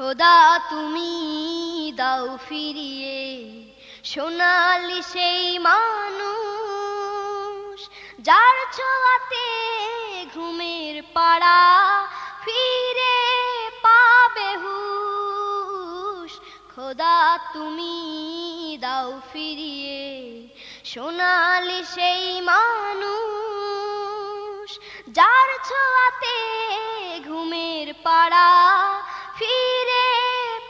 খোদা তুমি দাও ফিরিয়ে, সোনালি সেই মানুষ যার ছোঁয়াতে ঘুমের পাড়া ফিরে পাবে হুশ। খোদা তুমি দাও ফিরিয়ে, সোনালি সেই মানুষ যার ছোঁয়াতে ঘুমের পাড়া ফিরে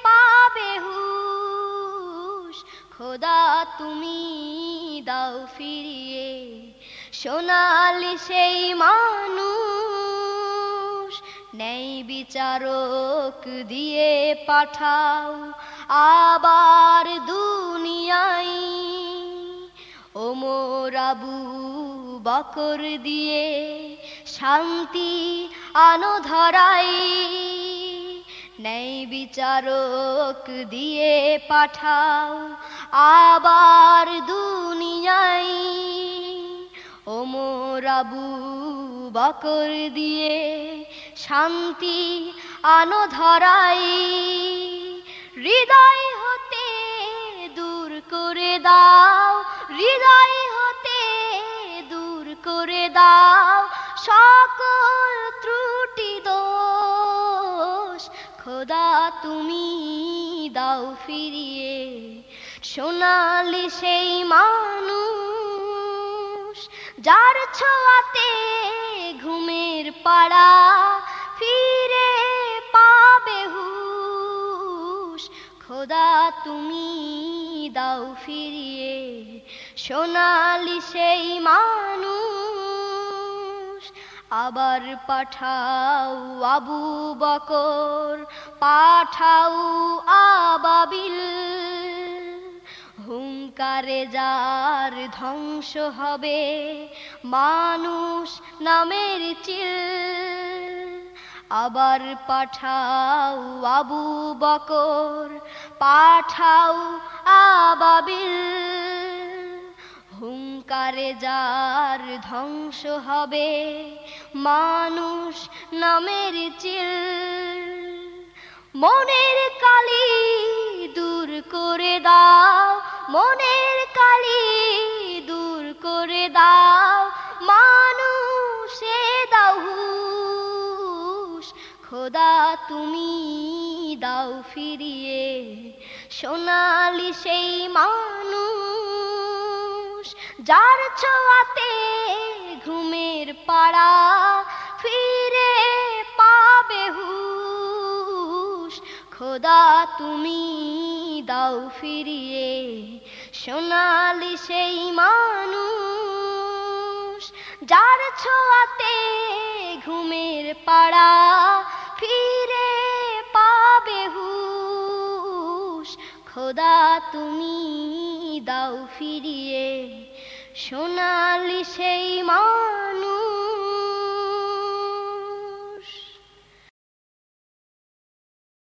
পাবে হুশ। খোদা, তুমি দাও ফিরিয়ে। সোনালি সেই মানুষ, নেই বিচারক দিয়ে পাঠাও। আবার দুনিয়ায় ওমর আবু বকর দিয়ে শান্তি আনো ধরাই বিচারক দিয়ে পাঠাও, আবার দুনিয়ায় ওমর আবু বকর দিয়ে শান্তি আনো ধরাই। হৃদয় হতে দূর করে দাও, হৃদয় হতে দূর করে দাও। তুমি দাও ফিরিয়ে, সোনালি সেই মানুষ যার ছোঁয়াতে ঘুমের পাড়া ফিরে পাবে হুশ। খোদা তুমি দাও ফিরিয়ে, সোনালি সেই মানুষ আবার পাঠাও আবু বকর, পাঠাও আবাবিল। হুঙ্কারে যার ধ্বংস হবে, মানুষ নামের চিল। আবার পাঠাও আবু বকর, পাঠাও আবাবিল। হুঙ্কারে যার ধ্বংস হবে, মানুষ নামের চিল। মনের কালি দূর করে দাও, মনের কালি দূর করে দাও, মানুষে দাও হুশ খোদা তুমি দাও ফিরিয়ে। সোনালি সেই মানুষ যার ছোঁয়াতে ঘুমের পাড়া ফিরে পাবে হুশ। খোদা, তুমি দাও ফিরিয়ে, সোনালি সেই মানুষ। যার ছোঁয়াতে ঘুমের পাড়া ফিরে পাবে হুশ। খোদা, তুমি দাও ফিরিয়ে সোনালি সেই মানুষ